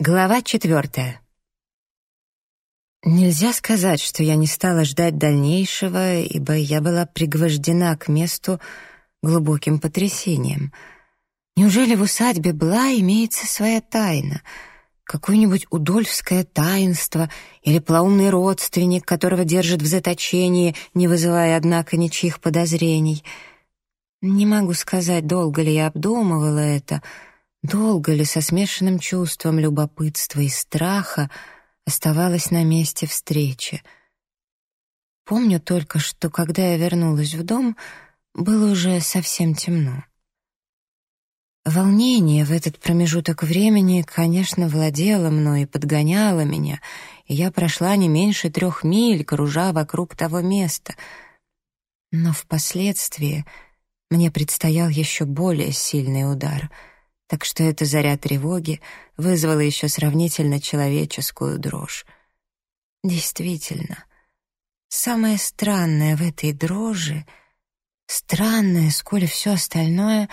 Глава четвертая. Нельзя сказать, что я не стала ждать дальнейшего, ибо я была пригвождена к месту глубоким потрясением. Неужели в усадьбе Бла имеется своя тайна? Какое-нибудь удольфское таинство или плаумный родственник, которого держат в заточении, не вызывая, однако, ничьих подозрений? Не могу сказать, долго ли я обдумывала это — Долго ли со смешанным чувством любопытства и страха оставалась на месте встречи? Помню только, что когда я вернулась в дом, было уже совсем темно. Волнение в этот промежуток времени, конечно, владело мной и подгоняло меня, и я прошла не меньше трех миль, кружа вокруг того места. Но впоследствии мне предстоял еще более сильный удар — так что эта заря тревоги вызвала еще сравнительно человеческую дрожь. Действительно, самое странное в этой дрожи, странное, сколь все остальное,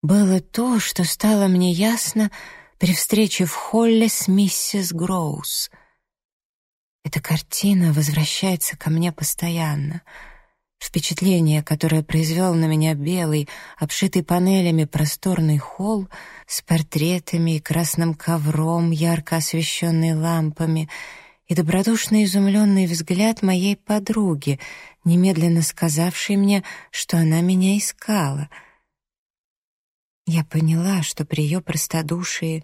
было то, что стало мне ясно при встрече в холле с миссис Гроус. Эта картина возвращается ко мне постоянно — Впечатление, которое произвел на меня белый, обшитый панелями просторный холл с портретами и красным ковром, ярко освещенный лампами, и добродушно изумленный взгляд моей подруги, немедленно сказавшей мне, что она меня искала. Я поняла, что при ее простодушии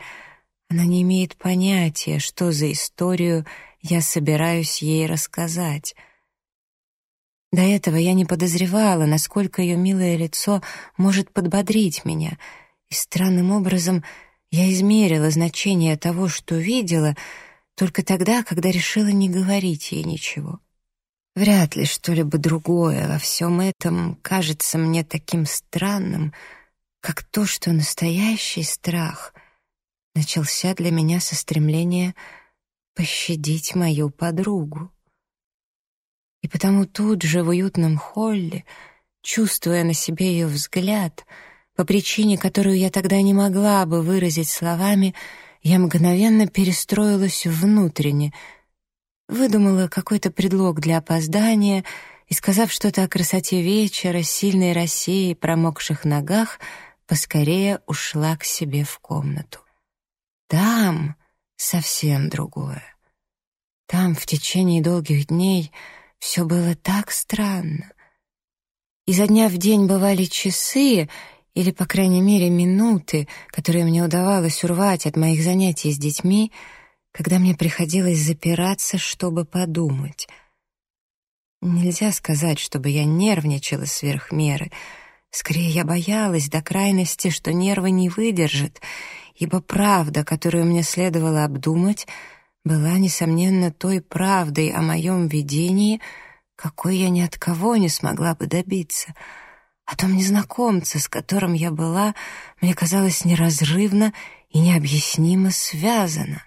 она не имеет понятия, что за историю я собираюсь ей рассказать — до этого я не подозревала, насколько ее милое лицо может подбодрить меня, и странным образом я измерила значение того, что видела, только тогда, когда решила не говорить ей ничего. Вряд ли что-либо другое во всем этом кажется мне таким странным, как то, что настоящий страх начался для меня со стремления пощадить мою подругу. И потому тут же в уютном холле, чувствуя на себе ее взгляд, по причине, которую я тогда не могла бы выразить словами, я мгновенно перестроилась внутренне, выдумала какой-то предлог для опоздания и, сказав что-то о красоте вечера, сильной росе и промокших ногах, поскорее ушла к себе в комнату. Там совсем другое. Там в течение долгих дней — все было так странно. Изо дня в день бывали часы, или, по крайней мере, минуты, которые мне удавалось урвать от моих занятий с детьми, когда мне приходилось запираться, чтобы подумать. Нельзя сказать, чтобы я нервничала сверх меры. Скорее, я боялась до крайности, что нервы не выдержат, ибо правда, которую мне следовало обдумать — была, несомненно, той правдой о моем видении, какой я ни от кого не смогла бы добиться. О том незнакомце, с которым я была, мне казалось неразрывно и необъяснимо связано.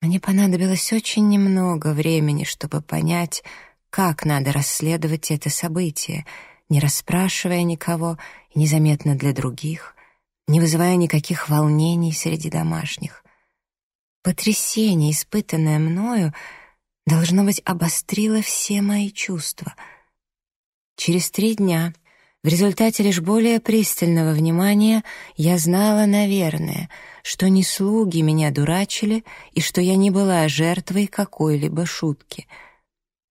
Мне понадобилось очень немного времени, чтобы понять, как надо расследовать это событие, не расспрашивая никого и незаметно для других, не вызывая никаких волнений среди домашних. Потрясение, испытанное мною, должно быть, обострило все мои чувства. Через три дня, в результате лишь более пристального внимания, я знала, наверное, что не слуги меня дурачили и что я не была жертвой какой-либо шутки.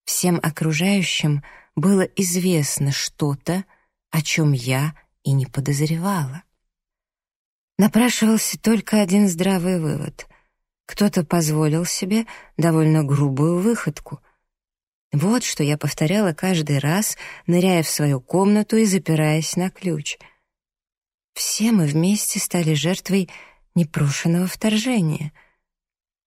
Всем окружающим было известно что-то, о чем я и не подозревала. Напрашивался только один здравый вывод. Кто-то позволил себе довольно грубую выходку. Вот что я повторяла каждый раз, ныряя в свою комнату и запираясь на ключ. Все мы вместе стали жертвой непрошенного вторжения.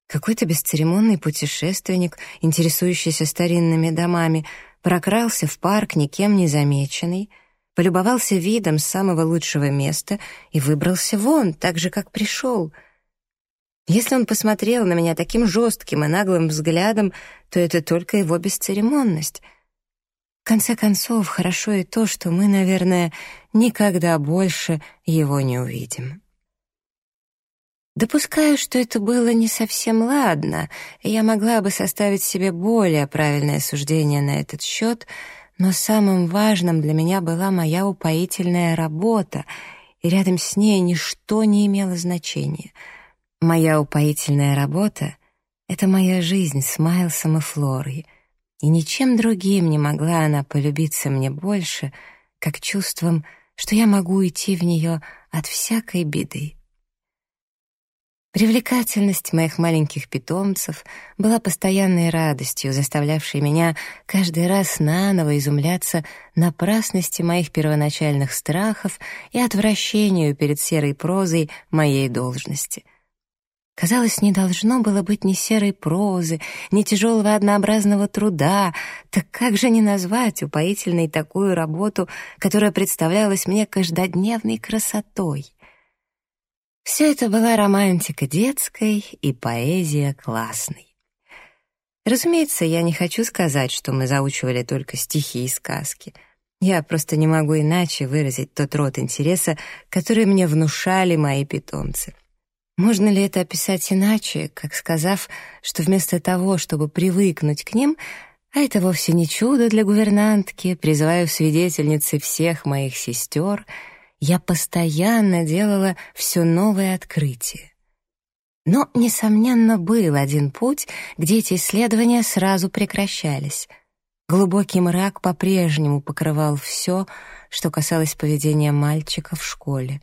Какой-то бесцеремонный путешественник, интересующийся старинными домами, прокрался в парк никем не замеченный, полюбовался видом самого лучшего места и выбрался вон, так же, как пришел — если он посмотрел на меня таким жестким и наглым взглядом, то это только его бесцеремонность. В конце концов, хорошо и то, что мы, наверное, никогда больше его не увидим. Допускаю, что это было не совсем ладно, и я могла бы составить себе более правильное суждение на этот счет, но самым важным для меня была моя упоительная работа, и рядом с ней ничто не имело значения. Моя упоительная работа — это моя жизнь с Майлсом и Флорой, и ничем другим не могла она полюбиться мне больше, как чувством, что я могу идти в нее от всякой беды. Привлекательность моих маленьких питомцев была постоянной радостью, заставлявшей меня каждый раз наново изумляться напрасности моих первоначальных страхов и отвращению перед серой прозой моей должности. Казалось, не должно было быть ни серой прозы, ни тяжелого однообразного труда, так как же не назвать упоительной такую работу, которая представлялась мне каждодневной красотой? Все это была романтика детской и поэзия классной. Разумеется, я не хочу сказать, что мы заучивали только стихи и сказки. Я просто не могу иначе выразить тот род интереса, который мне внушали мои питомцы. Можно ли это описать иначе, как сказав, что вместо того, чтобы привыкнуть к ним, а это вовсе не чудо для гувернантки, призываю свидетельницы всех моих сестер — я постоянно делала все новые открытия. Но, несомненно, был один путь, где эти исследования сразу прекращались. Глубокий мрак по-прежнему покрывал все, что касалось поведения мальчика в школе.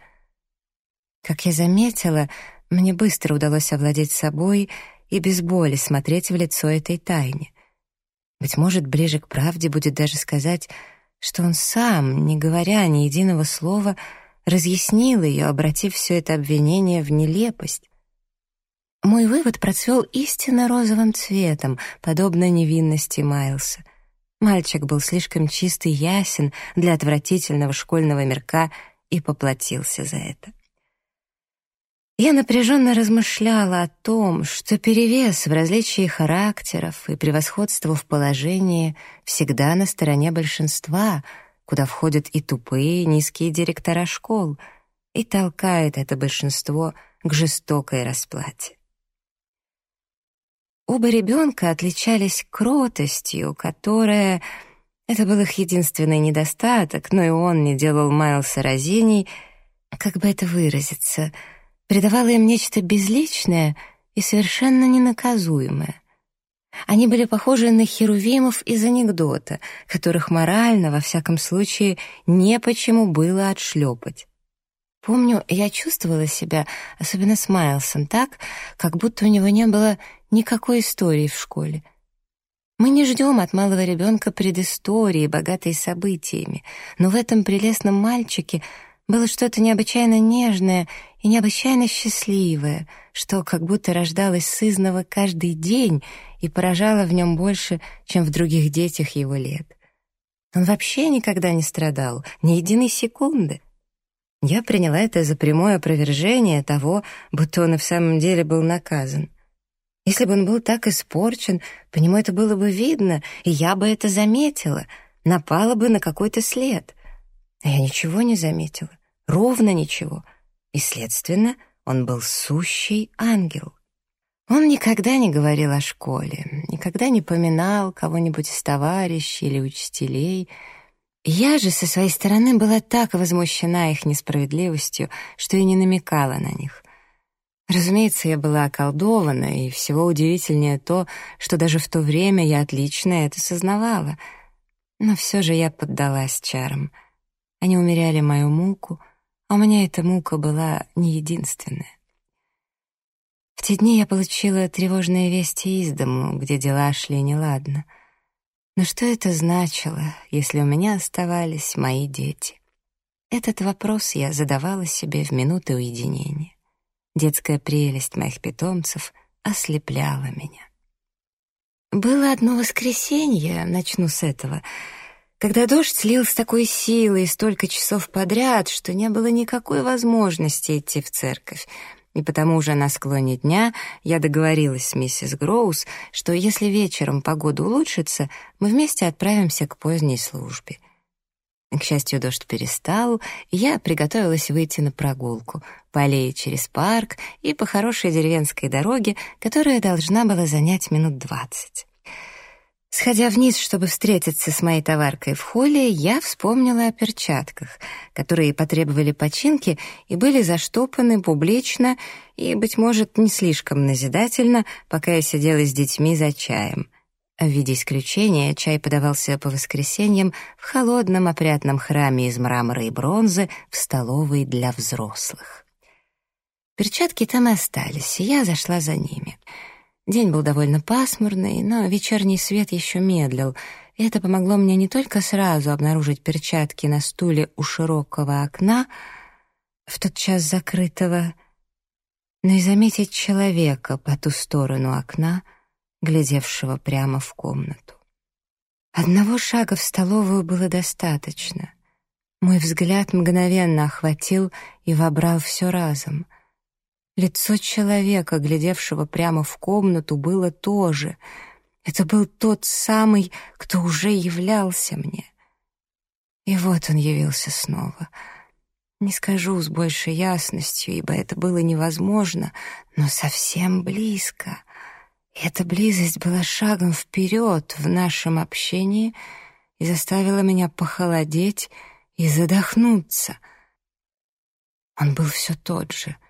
Как я заметила, мне быстро удалось овладеть собой и без боли смотреть в лицо этой тайне. Быть может, ближе к правде будет даже сказать — что он сам, не говоря ни единого слова, разъяснил ее, обратив все это обвинение в нелепость. Мой вывод процвел истинно розовым цветом, подобно невинности Майлса. Мальчик был слишком чистый и ясен для отвратительного школьного мирка и поплатился за это. Я напряженно размышляла о том, что перевес в различии характеров и превосходство в положении всегда на стороне большинства, куда входят и тупые низкие директора школ, и толкает это большинство к жестокой расплате. Оба ребенка отличались кротостью, которая... Это был их единственный недостаток, но и он не делал Майлса разиней, как бы это выразиться — придавало им нечто безличное и совершенно ненаказуемое. Они были похожи на херувимов из анекдота, которых морально, во всяком случае, не почему было отшлепать. Помню, я чувствовала себя, особенно с Майлсом, так, как будто у него не было никакой истории в школе. Мы не ждем от малого ребенка предыстории, богатой событиями, но в этом прелестном мальчике было что-то необычайно нежное и необычайно счастливое, что как будто рождалось сызново каждый день и поражало в нем больше, чем в других детях его лет. Он вообще никогда не страдал, ни единой секунды. Я приняла это за прямое опровержение того, будто он и в самом деле был наказан. Если бы он был так испорчен, по нему это было бы видно, и я бы это заметила, напала бы на какой-то след — а я ничего не заметила, ровно ничего. И, следственно, он был сущий ангел. Он никогда не говорил о школе, никогда не поминал кого-нибудь из товарищей или учителей. Я же со своей стороны была так возмущена их несправедливостью, что и не намекала на них. Разумеется, я была околдована, и всего удивительнее то, что даже в то время я отлично это сознавала. Но все же я поддалась чарам — они умеряли мою муку, у меня эта мука была не единственная. В те дни я получила тревожные вести из дому, где дела шли неладно. Но что это значило, если у меня оставались мои дети? Этот вопрос я задавала себе в минуты уединения. Детская прелесть моих питомцев ослепляла меня. Было одно воскресенье, начну с этого — когда дождь слил с такой силой столько часов подряд, что не было никакой возможности идти в церковь. И потому уже на склоне дня я договорилась с миссис Гроус, что если вечером погода улучшится, мы вместе отправимся к поздней службе. К счастью, дождь перестал, и я приготовилась выйти на прогулку по аллее через парк и по хорошей деревенской дороге, которая должна была занять минут двадцать. Сходя вниз, чтобы встретиться с моей товаркой в холле, я вспомнила о перчатках, которые потребовали починки и были заштопаны публично и, быть может, не слишком назидательно, пока я сидела с детьми за чаем. В виде исключения чай подавался по воскресеньям в холодном опрятном храме из мрамора и бронзы в столовой для взрослых. Перчатки там и остались, и я зашла за ними — День был довольно пасмурный, но вечерний свет еще медлил, и это помогло мне не только сразу обнаружить перчатки на стуле у широкого окна, в тот час закрытого, но и заметить человека по ту сторону окна, глядевшего прямо в комнату. Одного шага в столовую было достаточно. Мой взгляд мгновенно охватил и вобрал все разом. Лицо человека, глядевшего прямо в комнату, было тоже. Это был тот самый, кто уже являлся мне. И вот он явился снова. Не скажу с большей ясностью, ибо это было невозможно, но совсем близко. И эта близость была шагом вперед в нашем общении и заставила меня похолодеть и задохнуться. Он был все тот же —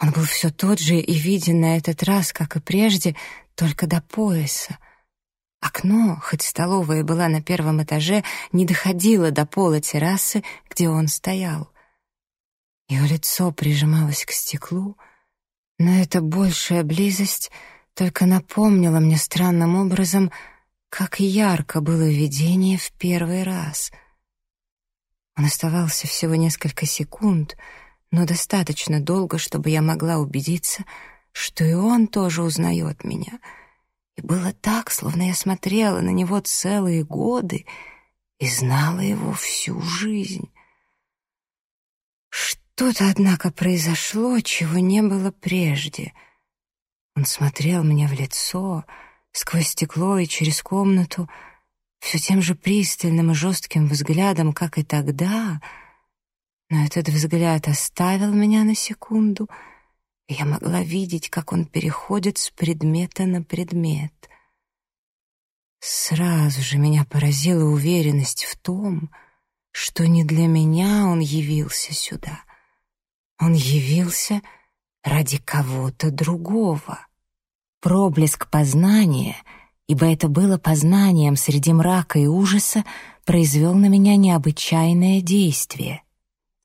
он был все тот же и виден на этот раз, как и прежде, только до пояса. Окно, хоть столовая была на первом этаже, не доходило до пола террасы, где он стоял. Его лицо прижималось к стеклу, но эта большая близость только напомнила мне странным образом, как ярко было видение в первый раз. Он оставался всего несколько секунд — но достаточно долго, чтобы я могла убедиться, что и он тоже узнает меня. И было так, словно я смотрела на него целые годы и знала его всю жизнь. Что-то, однако, произошло, чего не было прежде. Он смотрел мне в лицо, сквозь стекло и через комнату, все тем же пристальным и жестким взглядом, как и тогда — но этот взгляд оставил меня на секунду, и я могла видеть, как он переходит с предмета на предмет. Сразу же меня поразила уверенность в том, что не для меня он явился сюда. Он явился ради кого-то другого. Проблеск познания, ибо это было познанием среди мрака и ужаса, произвел на меня необычайное действие —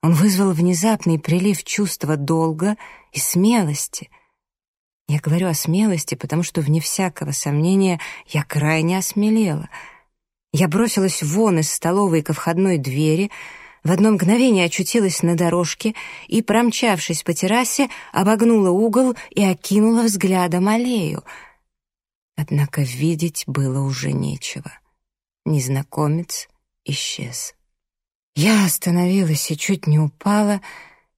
он вызвал внезапный прилив чувства долга и смелости. Я говорю о смелости, потому что, вне всякого сомнения, я крайне осмелела. Я бросилась вон из столовой ко входной двери, в одно мгновение очутилась на дорожке и, промчавшись по террасе, обогнула угол и окинула взглядом аллею. Однако видеть было уже нечего. Незнакомец исчез. Я остановилась и чуть не упала,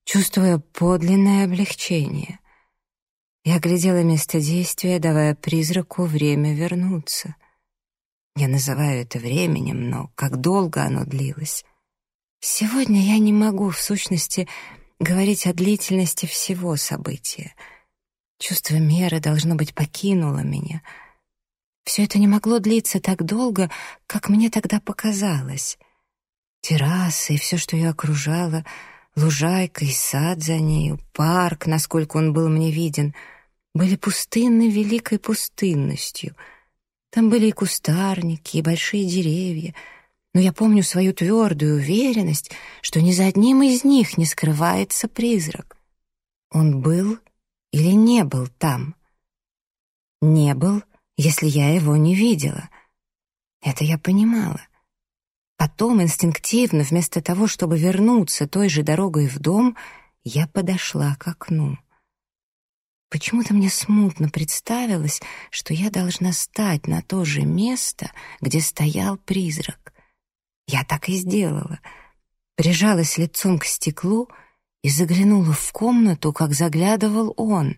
чувствуя подлинное облегчение. Я глядела место действия, давая призраку время вернуться. Я называю это временем, но как долго оно длилось? Сегодня я не могу, в сущности, говорить о длительности всего события. Чувство меры, должно быть, покинуло меня. Все это не могло длиться так долго, как мне тогда показалось. Терраса и все, что ее окружало, лужайка и сад за нею, парк, насколько он был мне виден, были пустынны великой пустынностью. Там были и кустарники, и большие деревья, но я помню свою твердую уверенность, что ни за одним из них не скрывается призрак. Он был или не был там? Не был, если я его не видела. Это я понимала. Потом инстинктивно, вместо того, чтобы вернуться той же дорогой в дом, я подошла к окну. Почему-то мне смутно представилось, что я должна стать на то же место, где стоял призрак. Я так и сделала. Прижалась лицом к стеклу и заглянула в комнату, как заглядывал он.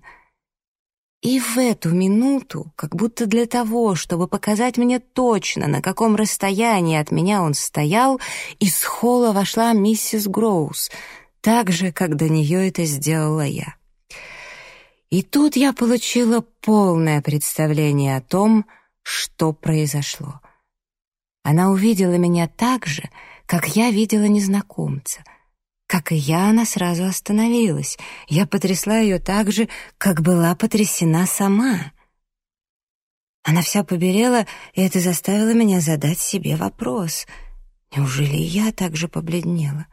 И в эту минуту, как будто для того, чтобы показать мне точно, на каком расстоянии от меня он стоял, из холла вошла миссис Гроус, так же, как до нее это сделала я. И тут я получила полное представление о том, что произошло. Она увидела меня так же, как я видела незнакомца. Как и я, она сразу остановилась. Я потрясла ее так же, как была потрясена сама. Она вся побелела, и это заставило меня задать себе вопрос. Неужели я так же побледнела?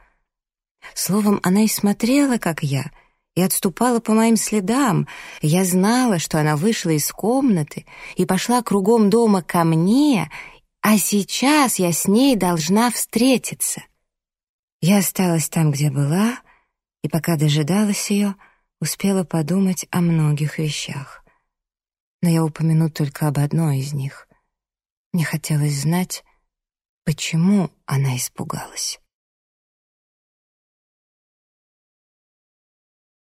Словом, она и смотрела, как я — и отступала по моим следам. Я знала, что она вышла из комнаты и пошла кругом дома ко мне, а сейчас я с ней должна встретиться. Я осталась там, где была, и пока дожидалась ее, успела подумать о многих вещах. Но я упомяну только об одной из них. Мне хотелось знать, почему она испугалась.